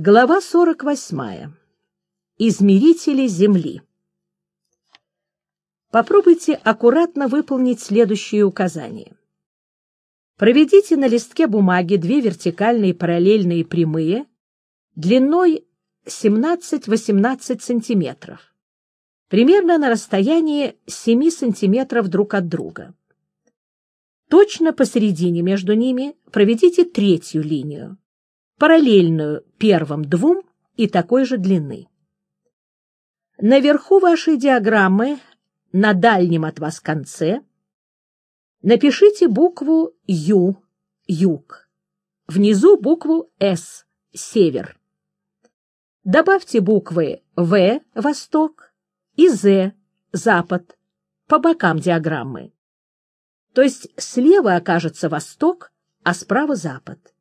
Глава 48. Измерители Земли. Попробуйте аккуратно выполнить следующие указания. Проведите на листке бумаги две вертикальные параллельные прямые длиной 17-18 см, примерно на расстоянии 7 см друг от друга. Точно посередине между ними проведите третью линию параллельную первым двум и такой же длины. Наверху вашей диаграммы, на дальнем от вас конце, напишите букву Ю – юг, внизу букву С – север. Добавьте буквы В – восток и З – запад по бокам диаграммы. То есть слева окажется восток, а справа – запад.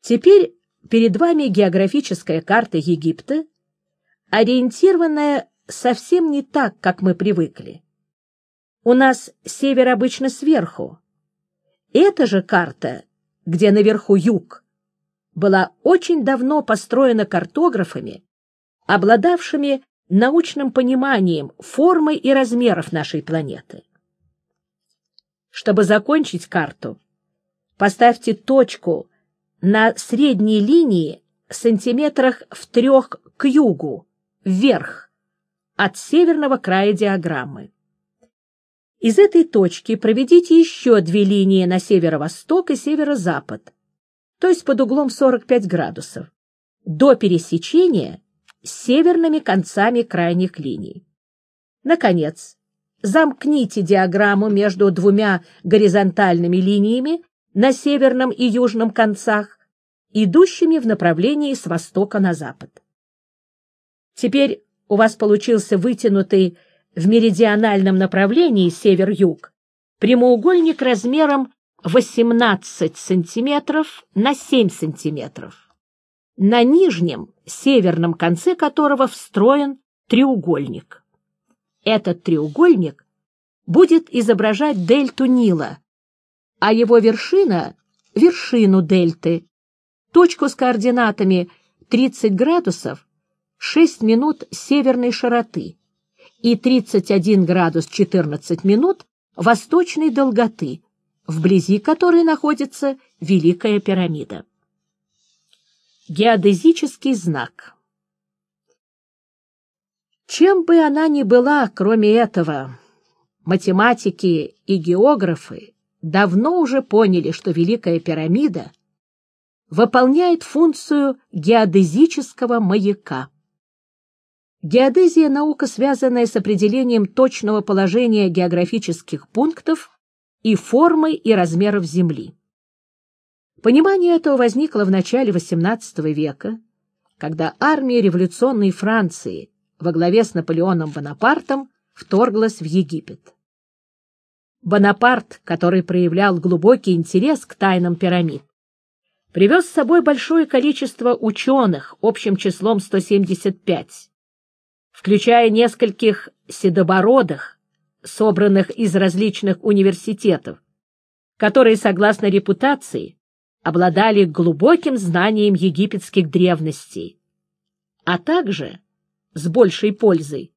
Теперь перед вами географическая карта Египта, ориентированная совсем не так, как мы привыкли. У нас север обычно сверху. Эта же карта, где наверху юг, была очень давно построена картографами, обладавшими научным пониманием формы и размеров нашей планеты. Чтобы закончить карту, поставьте точку на средней линии сантиметрах в трех к югу, вверх, от северного края диаграммы. Из этой точки проведите еще две линии на северо-восток и северо-запад, то есть под углом 45 градусов, до пересечения с северными концами крайних линий. Наконец, замкните диаграмму между двумя горизонтальными линиями на северном и южном концах, идущими в направлении с востока на запад. Теперь у вас получился вытянутый в меридиональном направлении север-юг прямоугольник размером 18 сантиметров на 7 сантиметров, на нижнем северном конце которого встроен треугольник. Этот треугольник будет изображать дельту Нила, а его вершина — вершину дельты, точку с координатами 30 градусов 6 минут северной широты и 31 градус 14 минут восточной долготы, вблизи которой находится Великая пирамида. Геодезический знак Чем бы она ни была, кроме этого, математики и географы давно уже поняли, что Великая пирамида выполняет функцию геодезического маяка. Геодезия — наука, связанная с определением точного положения географических пунктов и формы и размеров Земли. Понимание этого возникло в начале XVIII века, когда армия революционной Франции во главе с Наполеоном Бонапартом вторглась в Египет. Бонапарт, который проявлял глубокий интерес к тайнам пирамид, привез с собой большое количество ученых, общим числом 175, включая нескольких седобородых, собранных из различных университетов, которые, согласно репутации, обладали глубоким знанием египетских древностей, а также, с большей пользой,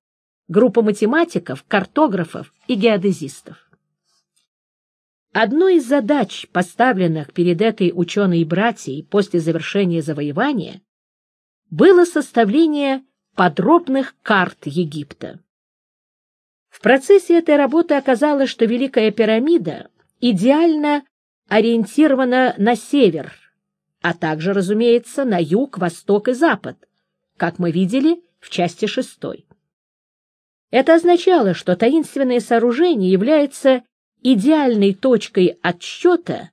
группа математиков, картографов и геодезистов. Одной из задач, поставленных перед этой ученой-братьей после завершения завоевания, было составление подробных карт Египта. В процессе этой работы оказалось, что Великая пирамида идеально ориентирована на север, а также, разумеется, на юг, восток и запад, как мы видели в части шестой. Это означало, что таинственное сооружение является идеальной точкой отсчета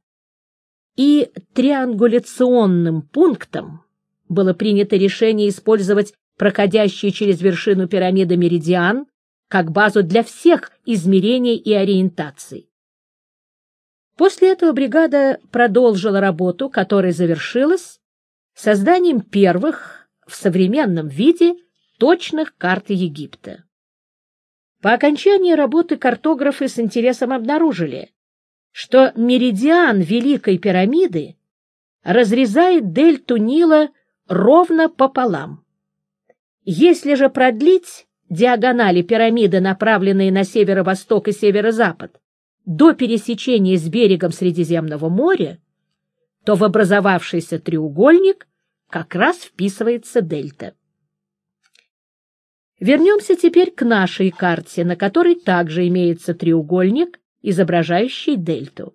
и триангуляционным пунктом было принято решение использовать проходящий через вершину пирамиды меридиан как базу для всех измерений и ориентаций. После этого бригада продолжила работу, которая завершилась созданием первых в современном виде точных карт Египта. По окончании работы картографы с интересом обнаружили, что меридиан Великой пирамиды разрезает дельту Нила ровно пополам. Если же продлить диагонали пирамиды, направленные на северо-восток и северо-запад, до пересечения с берегом Средиземного моря, то в образовавшийся треугольник как раз вписывается дельта. Вернемся теперь к нашей карте, на которой также имеется треугольник, изображающий дельту.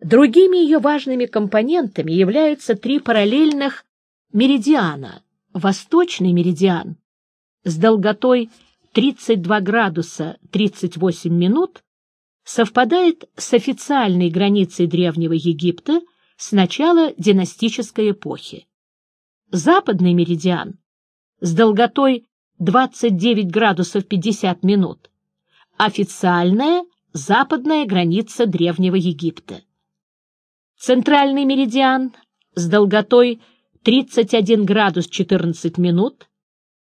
Другими ее важными компонентами являются три параллельных меридиана. Восточный меридиан с долготой 32 градуса 38 минут совпадает с официальной границей Древнего Египта с начала династической эпохи. Западный меридиан с долготой 29 градусов 50 минут официальная западная граница Древнего Египта. Центральный меридиан с долготой 31 градус 14 минут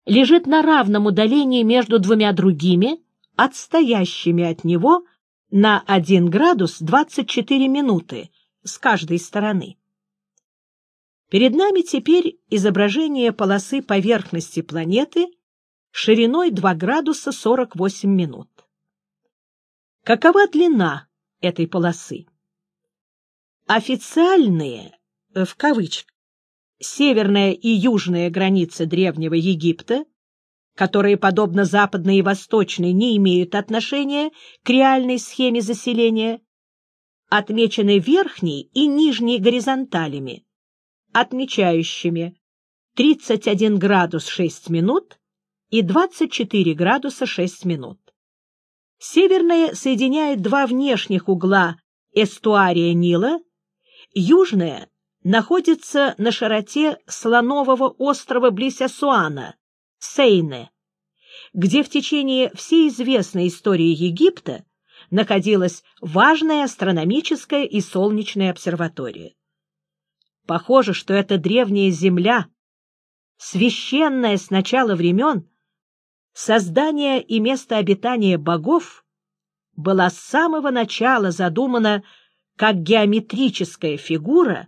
лежит на равном удалении между двумя другими, отстоящими от него на 1 градус 24 минуты с каждой стороны. Перед нами теперь изображение полосы поверхности планеты шириной 2 градуса 48 минут. Какова длина этой полосы? Официальные, в кавычках, северная и южная границы Древнего Египта которые, подобно западной и восточной, не имеют отношения к реальной схеме заселения, отмечены верхней и нижней горизонталями, отмечающими 31 градус 6 минут и 24 градуса 6 минут. Северная соединяет два внешних угла эстуария Нила, южная находится на широте Слонового острова близ Асуана, Сейне, где в течение всей известной истории Египта находилась важная астрономическая и солнечная обсерватория. Похоже, что эта древняя земля, священная с начала времен, создание и место обитания богов, была с самого начала задумана как геометрическая фигура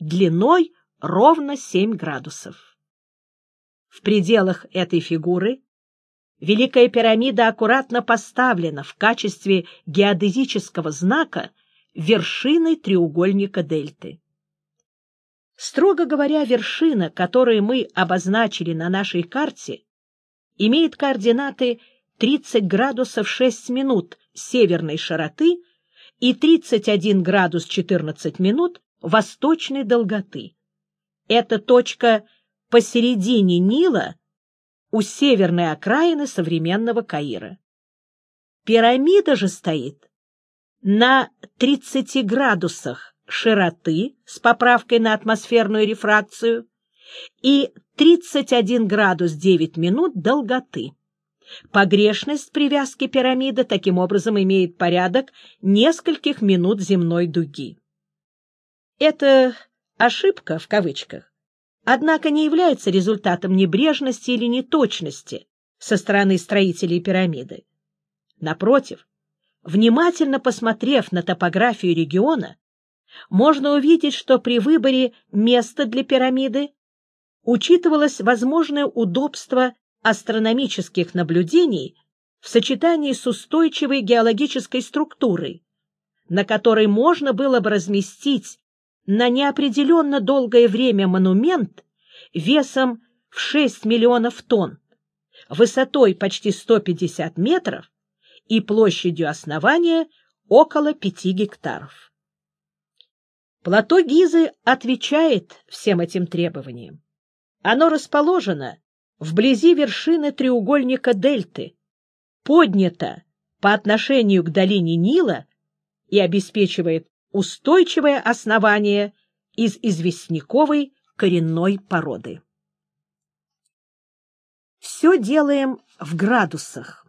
длиной ровно 7 градусов. В пределах этой фигуры Великая пирамида аккуратно поставлена в качестве геодезического знака вершиной треугольника дельты. Строго говоря, вершина, которую мы обозначили на нашей карте, имеет координаты 30 градусов 6 минут северной широты и 31 градус 14 минут восточной долготы. Это точка посередине Нила у северной окраины современного Каира. Пирамида же стоит на 30 градусах широты с поправкой на атмосферную рефракцию и 31 градус 9 минут долготы. Погрешность привязки пирамиды таким образом имеет порядок нескольких минут земной дуги. Это ошибка в кавычках однако не является результатом небрежности или неточности со стороны строителей пирамиды. Напротив, внимательно посмотрев на топографию региона, можно увидеть, что при выборе места для пирамиды учитывалось возможное удобство астрономических наблюдений в сочетании с устойчивой геологической структурой, на которой можно было бы разместить на неопределенно долгое время монумент весом в 6 миллионов тонн, высотой почти 150 метров и площадью основания около 5 гектаров. Плато Гизы отвечает всем этим требованиям. Оно расположено вблизи вершины треугольника Дельты, поднято по отношению к долине Нила и обеспечивает устойчивое основание из известняковой коренной породы. Все делаем в градусах.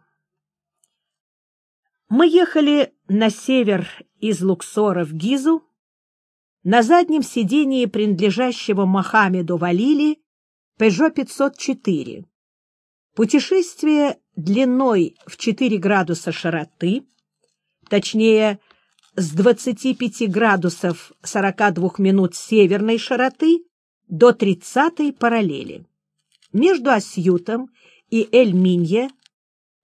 Мы ехали на север из Луксора в Гизу, на заднем сидении принадлежащего Мохаммеду Валили Peugeot 504. Путешествие длиной в 4 градуса широты, точнее с 25 градусов 42 минут северной широты до 30 параллели. Между Асьютом и Эль-Минье,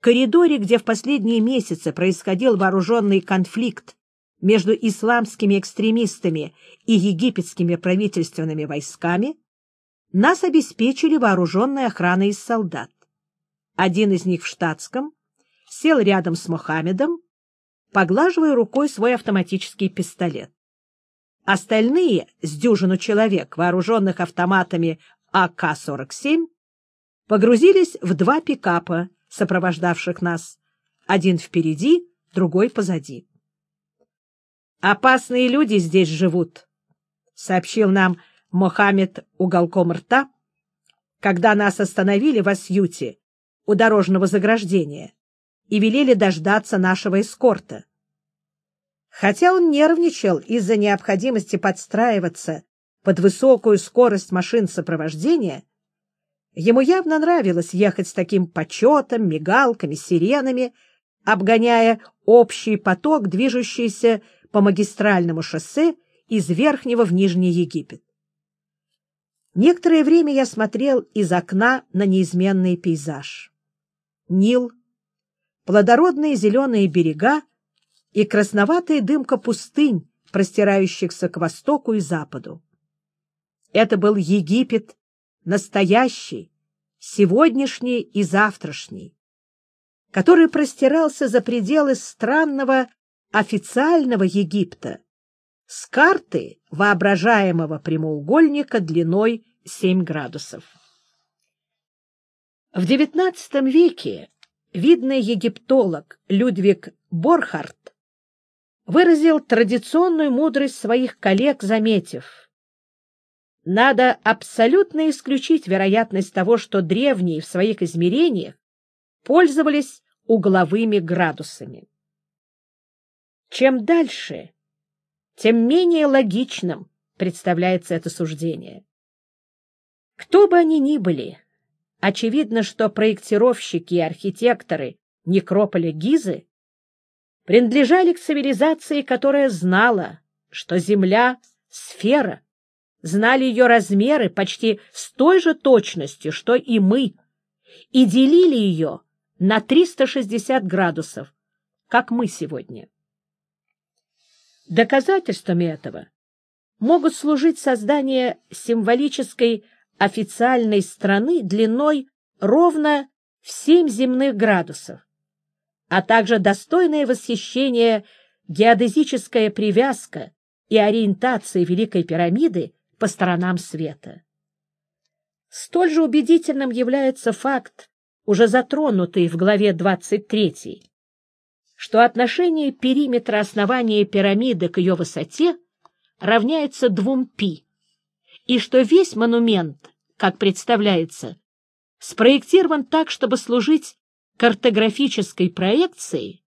коридоре, где в последние месяцы происходил вооруженный конфликт между исламскими экстремистами и египетскими правительственными войсками, нас обеспечили вооруженной охраной из солдат. Один из них в штатском сел рядом с Мохаммедом, поглаживая рукой свой автоматический пистолет. Остальные, с дюжину человек, вооруженных автоматами АК-47, погрузились в два пикапа, сопровождавших нас, один впереди, другой позади. «Опасные люди здесь живут», — сообщил нам Мохаммед уголком рта, когда нас остановили в Асьюте у дорожного заграждения и велели дождаться нашего эскорта. Хотя он нервничал из-за необходимости подстраиваться под высокую скорость машин сопровождения, ему явно нравилось ехать с таким почетом, мигалками, сиренами, обгоняя общий поток, движущийся по магистральному шоссе из Верхнего в Нижний Египет. Некоторое время я смотрел из окна на неизменный пейзаж. Нил, плодородные зеленые берега и красноватая дымка пустынь, простирающихся к востоку и западу. Это был Египет настоящий, сегодняшний и завтрашний, который простирался за пределы странного официального Египта с карты воображаемого прямоугольника длиной 7 градусов. В XIX веке видный египтолог Людвиг Борхард выразил традиционную мудрость своих коллег, заметив, надо абсолютно исключить вероятность того, что древние в своих измерениях пользовались угловыми градусами. Чем дальше, тем менее логичным представляется это суждение. Кто бы они ни были, очевидно, что проектировщики и архитекторы некрополя Гизы принадлежали к цивилизации, которая знала, что Земля — сфера, знали ее размеры почти с той же точностью, что и мы, и делили ее на 360 градусов, как мы сегодня. Доказательствами этого могут служить создание символической официальной страны длиной ровно в 7 земных градусов, а также достойное восхищение геодезическая привязка и ориентация Великой пирамиды по сторонам света. Столь же убедительным является факт, уже затронутый в главе 23, что отношение периметра основания пирамиды к ее высоте равняется двум пи, и что весь монумент, как представляется, спроектирован так, чтобы служить картографической проекцией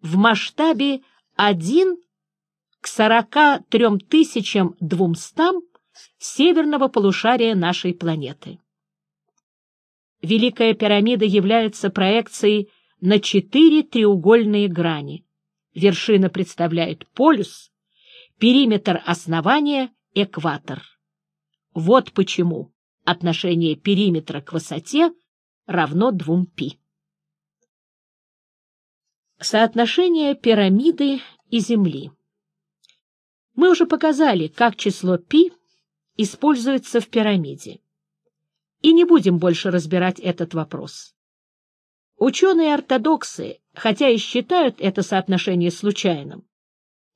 в масштабе 1 к 43 200 северного полушария нашей планеты. Великая пирамида является проекцией на четыре треугольные грани. Вершина представляет полюс, периметр основания — экватор. Вот почему отношение периметра к высоте равно двум пи. Соотношение пирамиды и Земли. Мы уже показали, как число пи используется в пирамиде. И не будем больше разбирать этот вопрос. Ученые-ортодоксы, хотя и считают это соотношение случайным,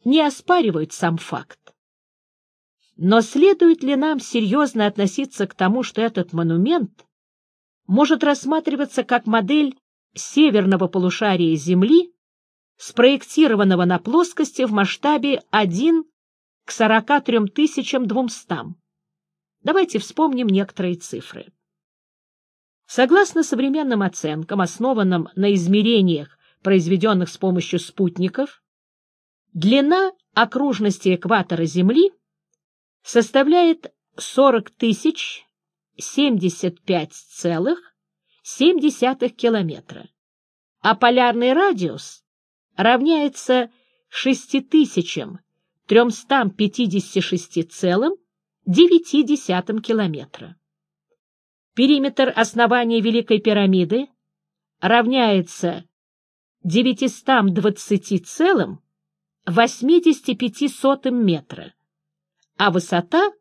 не оспаривают сам факт. Но следует ли нам серьезно относиться к тому, что этот монумент может рассматриваться как модель северного полушария Земли, спроектированного на плоскости в масштабе 1 к 43 200? Давайте вспомним некоторые цифры. Согласно современным оценкам, основанным на измерениях, произведенных с помощью спутников, длина окружности экватора Земли составляет 40 тысяч 75,7 километра, а полярный радиус равняется 6356,9 километра. Периметр основания Великой пирамиды равняется 920,85 метра, а высота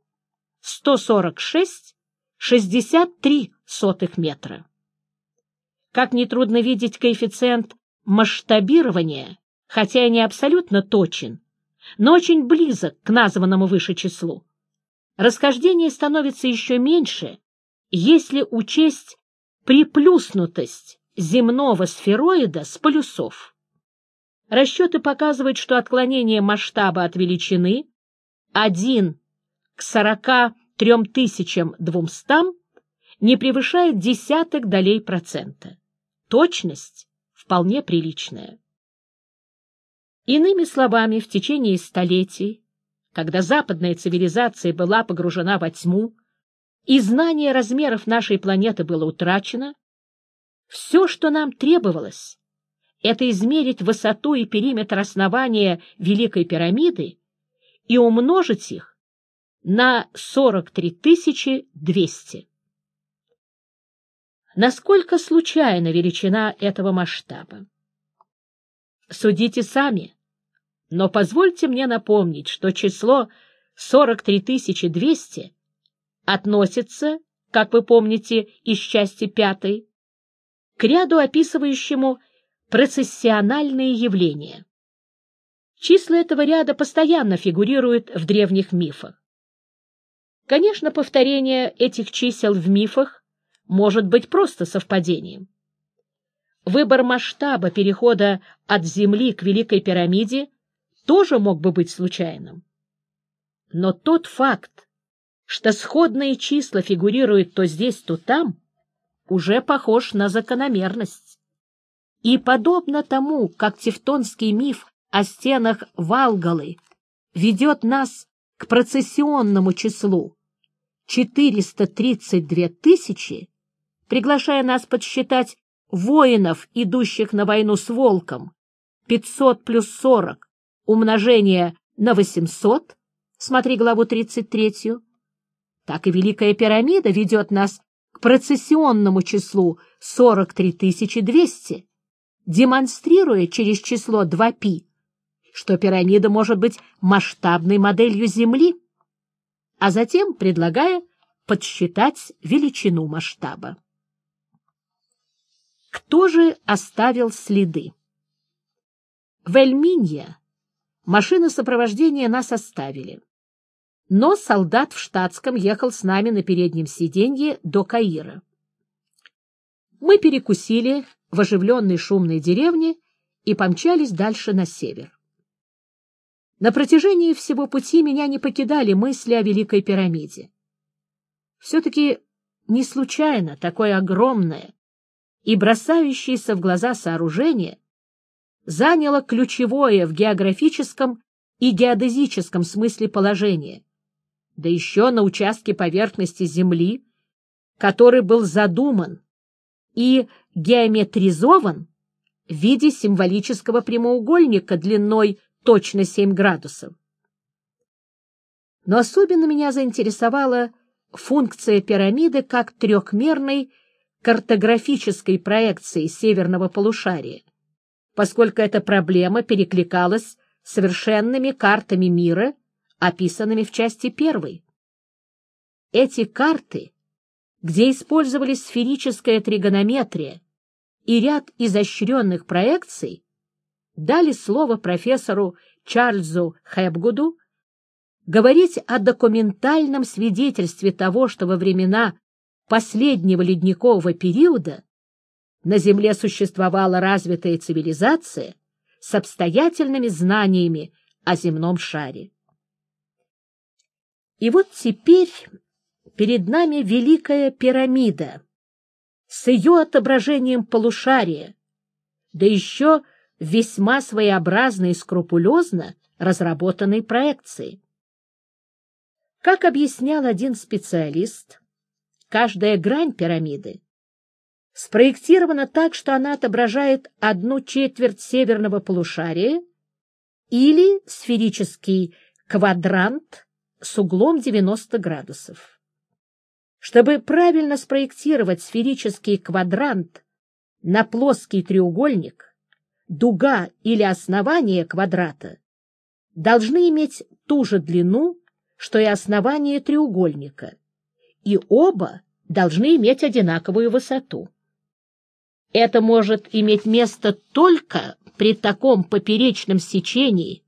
146,63 метра. Как нетрудно видеть, коэффициент масштабирования, хотя и не абсолютно точен, но очень близок к названному выше числу. Расхождение становится еще меньше, если учесть приплюснутость земного сфероида с полюсов. Расчеты показывают, что отклонение масштаба от величины 1 к 43 200 не превышает десяток долей процента. Точность вполне приличная. Иными словами, в течение столетий, когда западная цивилизация была погружена во тьму, и знание размеров нашей планеты было утрачено, все, что нам требовалось, это измерить высоту и периметр основания Великой пирамиды и умножить их на 43 200. Насколько случайна величина этого масштаба? Судите сами, но позвольте мне напомнить, что число 43 200 относится, как вы помните из части пятой, к ряду, описывающему процессиональные явления. Числа этого ряда постоянно фигурируют в древних мифах. Конечно, повторение этих чисел в мифах может быть просто совпадением. Выбор масштаба перехода от Земли к Великой пирамиде тоже мог бы быть случайным. Но тот факт, что сходные числа фигурируют то здесь, то там, уже похож на закономерность. И подобно тому, как тевтонский миф о стенах Валгалы ведет нас к процессионному числу 432 тысячи, приглашая нас подсчитать воинов, идущих на войну с волком, 500 плюс 40, умножение на 800, смотри главу 33, так и Великая пирамида ведет нас к процессионному числу 43 200, демонстрируя через число 2π, что пирамида может быть масштабной моделью Земли, а затем предлагая подсчитать величину масштаба. Кто же оставил следы? В Эльминье машины сопровождения нас оставили но солдат в штатском ехал с нами на переднем сиденье до Каира. Мы перекусили в оживленной шумной деревне и помчались дальше на север. На протяжении всего пути меня не покидали мысли о Великой пирамиде. Все-таки не случайно такое огромное и бросающееся в глаза сооружение заняло ключевое в географическом и геодезическом смысле положение, да еще на участке поверхности Земли, который был задуман и геометризован в виде символического прямоугольника длиной точно 7 градусов. Но особенно меня заинтересовала функция пирамиды как трехмерной картографической проекции северного полушария, поскольку эта проблема перекликалась с совершенными картами мира описанными в части первой. Эти карты, где использовались сферическая тригонометрия и ряд изощренных проекций, дали слово профессору Чарльзу Хэбгуду говорить о документальном свидетельстве того, что во времена последнего ледникового периода на Земле существовала развитая цивилизация с обстоятельными знаниями о земном шаре. И вот теперь перед нами Великая пирамида с ее отображением полушария, да еще весьма своеобразно и скрупулезно разработанной проекции. Как объяснял один специалист, каждая грань пирамиды спроектирована так, что она отображает одну четверть северного полушария или сферический квадрант с углом 90 градусов. Чтобы правильно спроектировать сферический квадрант на плоский треугольник, дуга или основание квадрата должны иметь ту же длину, что и основание треугольника, и оба должны иметь одинаковую высоту. Это может иметь место только при таком поперечном сечении,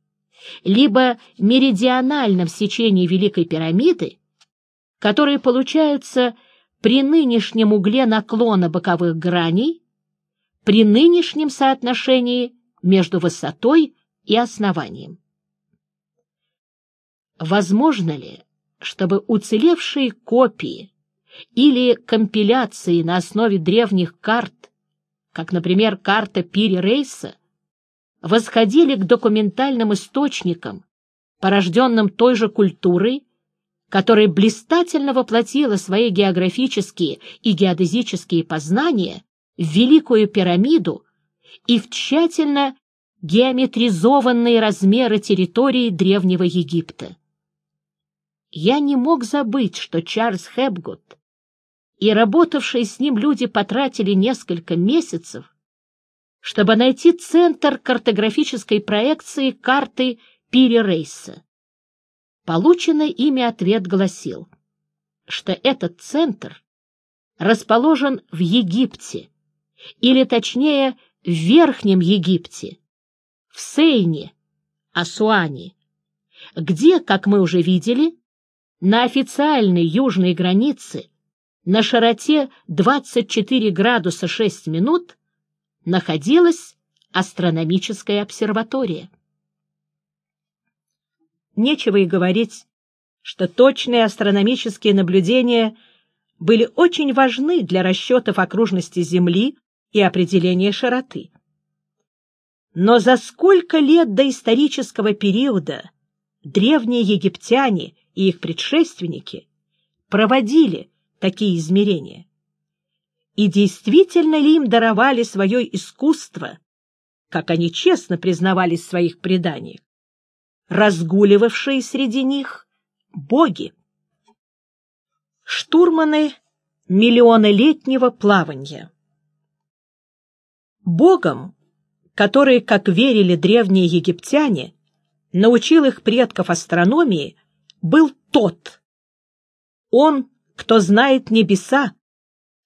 либо меридиональном сечении Великой пирамиды, которые получаются при нынешнем угле наклона боковых граней, при нынешнем соотношении между высотой и основанием. Возможно ли, чтобы уцелевшие копии или компиляции на основе древних карт, как, например, карта Пири Рейса, восходили к документальным источникам, порожденным той же культурой, которая блистательно воплотила свои географические и геодезические познания в Великую пирамиду и в тщательно геометризованные размеры территории Древнего Египта. Я не мог забыть, что Чарльз Хэбгуд и работавшие с ним люди потратили несколько месяцев, чтобы найти центр картографической проекции карты Пири Рейса. Полученный ими ответ гласил, что этот центр расположен в Египте, или точнее в Верхнем Египте, в Сейне, Асуане, где, как мы уже видели, на официальной южной границе на широте 24 градуса 6 минут находилась астрономическая обсерватория. Нечего и говорить, что точные астрономические наблюдения были очень важны для расчетов окружности Земли и определения широты. Но за сколько лет до исторического периода древние египтяне и их предшественники проводили такие измерения? И действительно ли им даровали свое искусство, как они честно признавались в своих преданиях, разгуливавшие среди них боги? Штурманы миллионолетнего плавания Богом, который, как верили древние египтяне, научил их предков астрономии, был тот. Он, кто знает небеса,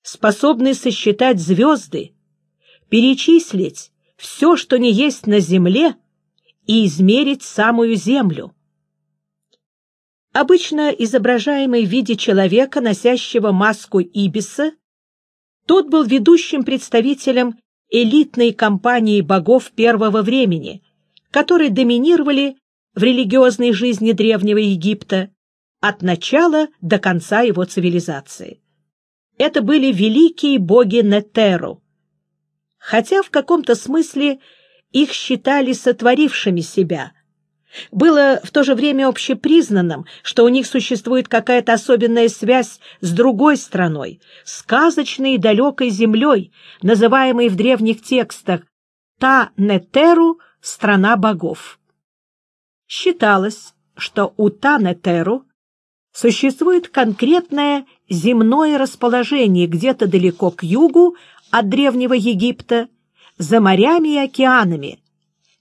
способный сосчитать звезды, перечислить все, что не есть на земле, и измерить самую землю. Обычно изображаемый в виде человека, носящего маску Ибиса, тот был ведущим представителем элитной компании богов первого времени, которые доминировали в религиозной жизни Древнего Египта от начала до конца его цивилизации. Это были великие боги Нетеру, хотя в каком-то смысле их считали сотворившими себя. Было в то же время общепризнанным, что у них существует какая-то особенная связь с другой страной, сказочной и далекой землей, называемой в древних текстах Та-Нетеру — страна богов. Считалось, что у Та-Нетеру существует конкретное земное расположение где-то далеко к югу от Древнего Египта, за морями и океанами,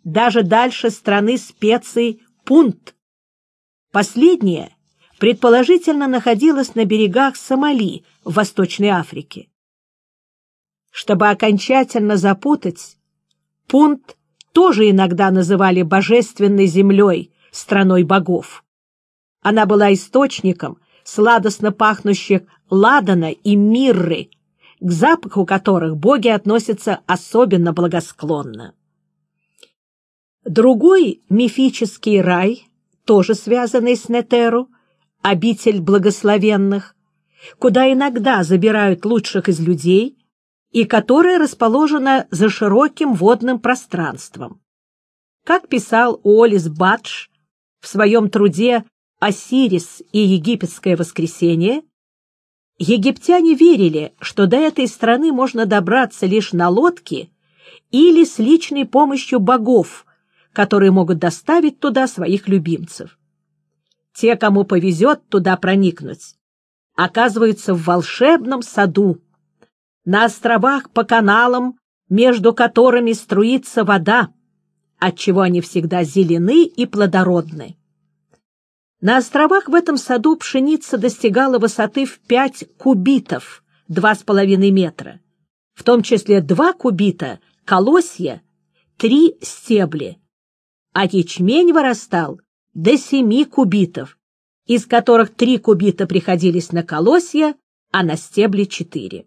даже дальше страны специй Пунт. Последняя, предположительно, находилась на берегах Сомали в Восточной Африке. Чтобы окончательно запутать, Пунт тоже иногда называли божественной землей, страной богов. Она была источником сладостно пахнущих ладана и мирры, к запаху которых боги относятся особенно благосклонно. Другой мифический рай, тоже связанный с Нетеру, обитель благословенных, куда иногда забирают лучших из людей и которая расположена за широким водным пространством. Как писал Уоллес Бадж в своем труде Осирис и египетское воскресенье, египтяне верили, что до этой страны можно добраться лишь на лодке или с личной помощью богов, которые могут доставить туда своих любимцев. Те, кому повезет туда проникнуть, оказываются в волшебном саду, на островах по каналам, между которыми струится вода, отчего они всегда зелены и плодородны. На островах в этом саду пшеница достигала высоты в пять кубитов, два с половиной метра, в том числе два кубита — колосья, три стебли, а ячмень вырастал до семи кубитов, из которых три кубита приходились на колосья, а на стебли четыре.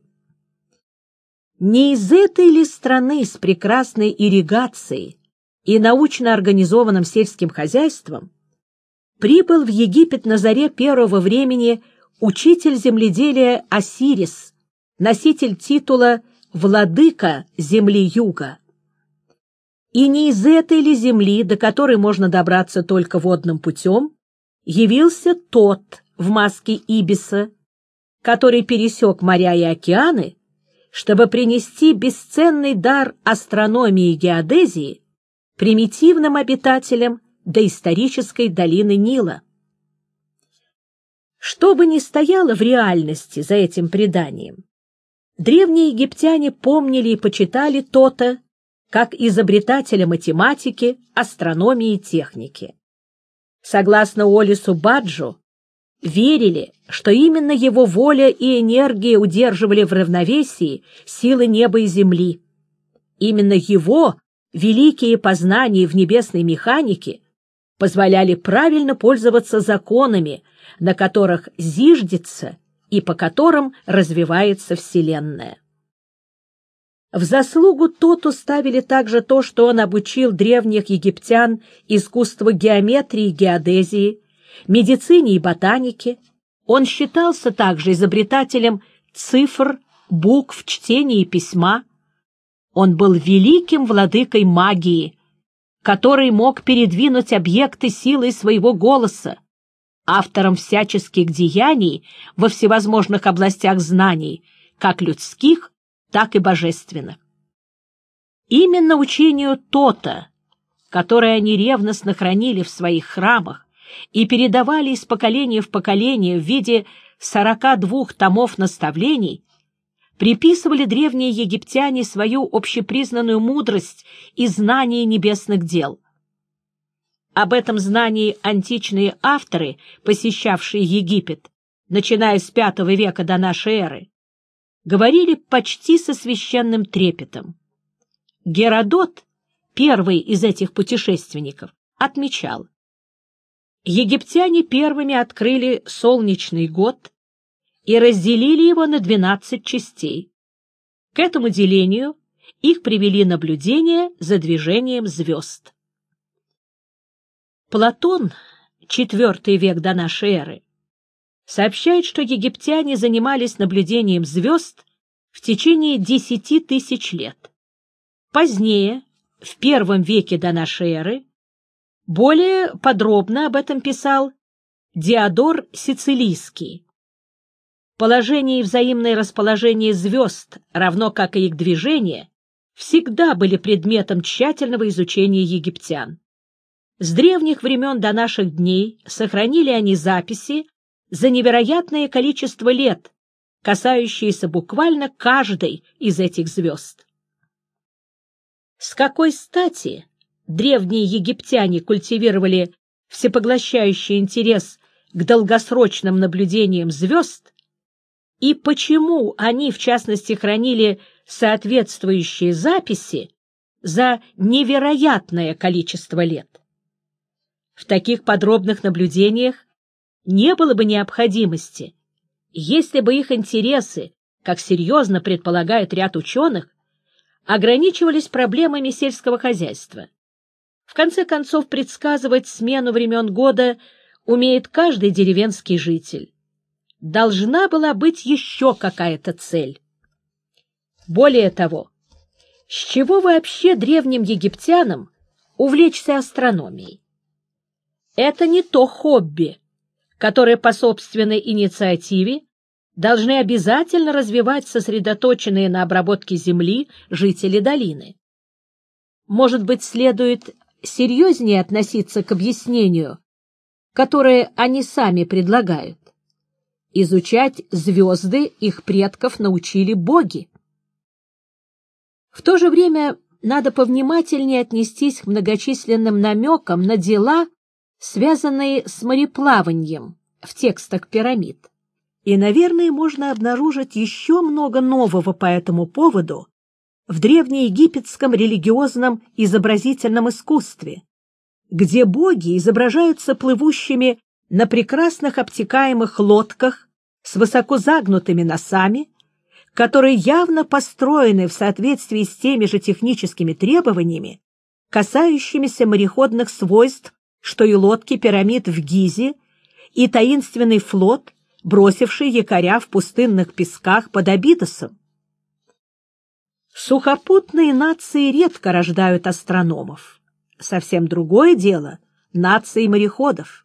Не из этой ли страны с прекрасной ирригацией и научно организованным сельским хозяйством прибыл в Египет на заре первого времени учитель земледелия Осирис, носитель титула «Владыка земли Юга». И не из этой ли земли, до которой можно добраться только водным путем, явился тот в маске Ибиса, который пересек моря и океаны, чтобы принести бесценный дар астрономии и геодезии примитивным обитателям доисторической долины Нила. Что бы ни стояло в реальности за этим преданием, древние египтяне помнили и почитали то-то, как изобретателя математики, астрономии и техники. Согласно Олису Баджу, верили, что именно его воля и энергия удерживали в равновесии силы неба и земли. Именно его великие познания в небесной механике позволяли правильно пользоваться законами, на которых зиждется и по которым развивается Вселенная. В заслугу Тоту ставили также то, что он обучил древних египтян искусству геометрии и геодезии, медицине и ботанике. Он считался также изобретателем цифр, букв, чтения и письма. Он был великим владыкой магии, который мог передвинуть объекты силой своего голоса, автором всяческих деяний во всевозможных областях знаний, как людских, так и божественных. Именно учению Тота, которое они ревностно хранили в своих храмах и передавали из поколения в поколение в виде 42 томов наставлений, приписывали древние египтяне свою общепризнанную мудрость и знание небесных дел. Об этом знании античные авторы, посещавшие Египет, начиная с V века до нашей эры, говорили почти со священным трепетом. Геродот, первый из этих путешественников, отмечал, египтяне первыми открыли солнечный год и разделили его на 12 частей. К этому делению их привели наблюдения за движением звезд. Платон, IV век до нашей эры, сообщает, что египтяне занимались наблюдением звезд в течение десяти тысяч лет. Позднее, в первом веке до нашей эры, более подробно об этом писал Диодор Сицилийский, Положение и взаимное расположение звезд, равно как и их движение, всегда были предметом тщательного изучения египтян. С древних времен до наших дней сохранили они записи за невероятное количество лет, касающиеся буквально каждой из этих звезд. С какой стати древние египтяне культивировали всепоглощающий интерес к долгосрочным наблюдениям звезд, и почему они, в частности, хранили соответствующие записи за невероятное количество лет. В таких подробных наблюдениях не было бы необходимости, если бы их интересы, как серьезно предполагает ряд ученых, ограничивались проблемами сельского хозяйства. В конце концов, предсказывать смену времен года умеет каждый деревенский житель должна была быть еще какая-то цель. Более того, с чего вообще древним египтянам увлечься астрономией? Это не то хобби, которое по собственной инициативе должны обязательно развивать сосредоточенные на обработке земли жители долины. Может быть, следует серьезнее относиться к объяснению, которое они сами предлагают. Изучать звезды их предков научили боги. В то же время надо повнимательнее отнестись к многочисленным намекам на дела, связанные с мореплаванием в текстах пирамид. И, наверное, можно обнаружить еще много нового по этому поводу в древнеегипетском религиозном изобразительном искусстве, где боги изображаются плывущими на прекрасных обтекаемых лодках с высоко загнутыми носами, которые явно построены в соответствии с теми же техническими требованиями, касающимися мореходных свойств, что и лодки пирамид в Гизе, и таинственный флот, бросивший якоря в пустынных песках под Абидосом. Сухопутные нации редко рождают астрономов. Совсем другое дело — нации мореходов.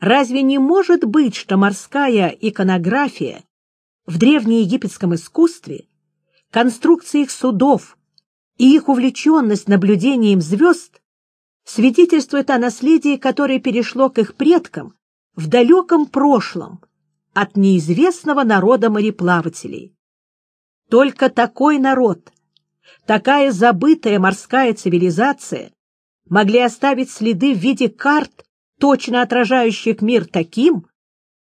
Разве не может быть, что морская иконография в древнеегипетском искусстве, конструкции их судов и их увлеченность наблюдением звезд свидетельствует о наследии, которое перешло к их предкам в далеком прошлом от неизвестного народа мореплавателей. Только такой народ, такая забытая морская цивилизация могли оставить следы в виде карт, точно отражающих мир таким,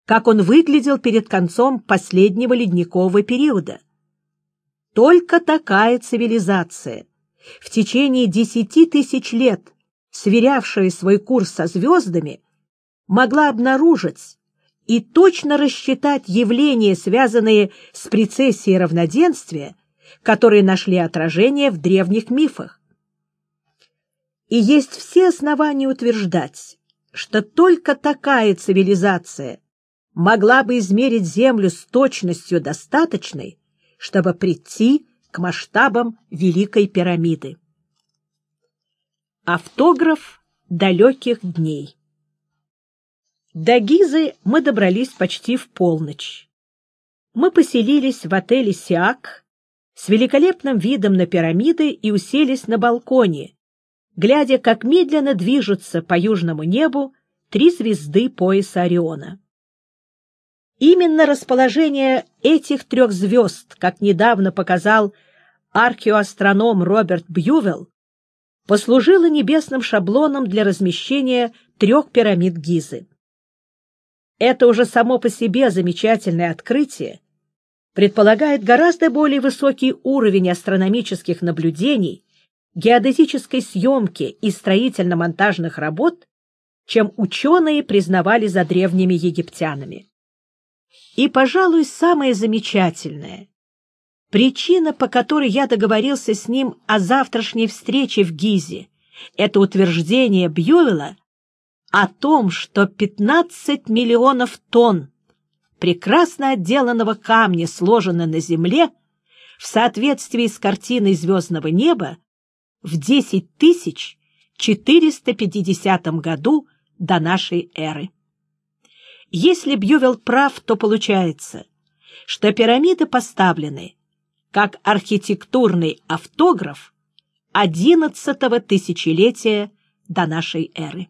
как он выглядел перед концом последнего ледникового периода. Только такая цивилизация, в течение десяти тысяч лет сверявшая свой курс со звездами, могла обнаружить и точно рассчитать явления, связанные с прецессией равноденствия, которые нашли отражение в древних мифах. И есть все основания утверждать, что только такая цивилизация могла бы измерить Землю с точностью достаточной, чтобы прийти к масштабам Великой пирамиды. Автограф далеких дней до Гизы мы добрались почти в полночь. Мы поселились в отеле «Сиак» с великолепным видом на пирамиды и уселись на балконе, глядя, как медленно движутся по южному небу три звезды пояса Ориона. Именно расположение этих трех звезд, как недавно показал археоастроном Роберт Бьювелл, послужило небесным шаблоном для размещения трех пирамид Гизы. Это уже само по себе замечательное открытие предполагает гораздо более высокий уровень астрономических наблюдений, геодезической съемки и строительно-монтажных работ, чем ученые признавали за древними египтянами. И, пожалуй, самое замечательное, причина, по которой я договорился с ним о завтрашней встрече в Гизе, это утверждение Бьювелла о том, что 15 миллионов тонн прекрасно отделанного камня сложено на Земле в соответствии с картиной звездного неба в 10 тысяч 450 году до нашей эры. Если Бьювел прав, то получается, что пирамиды поставлены как архитектурный автограф 11 тысячелетия до нашей эры.